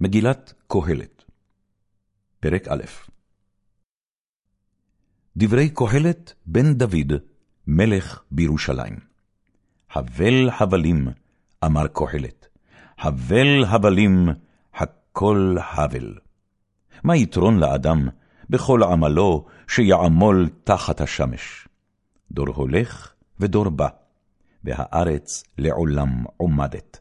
מגילת קהלת, פרק א' דברי קהלת בן דוד, מלך בירושלים. הבל הבלים, אמר קהלת, הבל הבלים, הכל הבל. מה יתרון לאדם בכל עמלו שיעמול תחת השמש? דור הולך ודור בא, והארץ לעולם עומדת.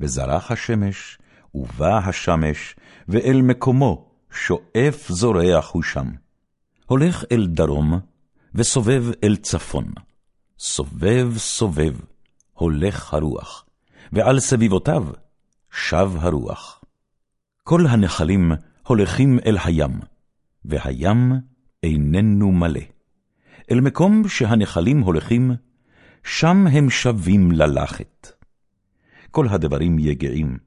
וזרח השמש, ובא השמש, ואל מקומו שואף זורח הוא שם. הולך אל דרום, וסובב אל צפון. סובב סובב, הולך הרוח, ועל סביבותיו שב הרוח. כל הנחלים הולכים אל הים, והים איננו מלא. אל מקום שהנחלים הולכים, שם הם שבים ללכת. כל הדברים יגעים,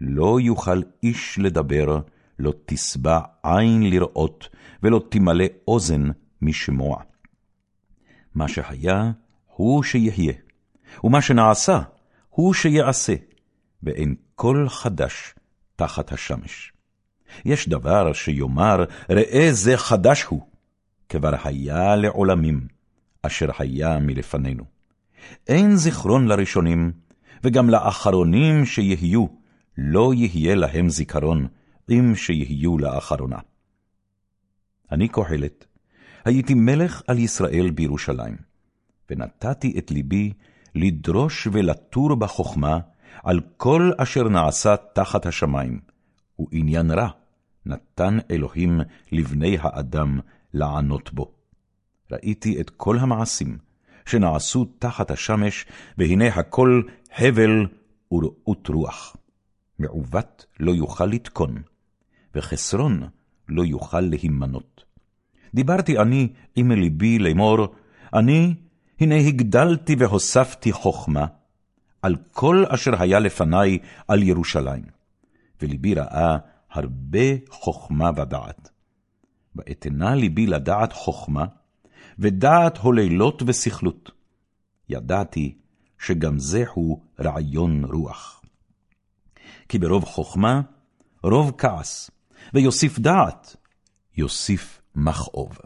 לא יוכל איש לדבר, לא תשבע עין לראות, ולא תמלא אוזן משמוע. מה שהיה, הוא שיהיה, ומה שנעשה, הוא שיעשה, ואין כל חדש תחת השמש. יש דבר שיאמר, ראה זה חדש הוא, כבר היה לעולמים, אשר היה מלפנינו. אין זיכרון לראשונים, וגם לאחרונים שיהיו, לא יהיה להם זיכרון, אם שיהיו לאחרונה. אני קהלת, הייתי מלך על ישראל בירושלים, ונתתי את ליבי לדרוש ולתור בחוכמה על כל אשר נעשה תחת השמיים, ועניין רע נתן אלוהים לבני האדם לענות בו. ראיתי את כל המעשים שנעשו תחת השמש, והנה הכל הבל ורעות רוח. מעוות לא יוכל לתקון, וחסרון לא יוכל להימנות. דיברתי אני עם ליבי לאמור, אני, הנה הגדלתי והוספתי חכמה, על כל אשר היה לפני על ירושלים, ולבי ראה הרבה חכמה ודעת. ואתנה ליבי לדעת חכמה, ודעת הוללות וסכלות. ידעתי שגם זהו רעיון רוח. כי ברוב חכמה, רוב כעס, ויוסיף דעת, יוסיף מכאוב.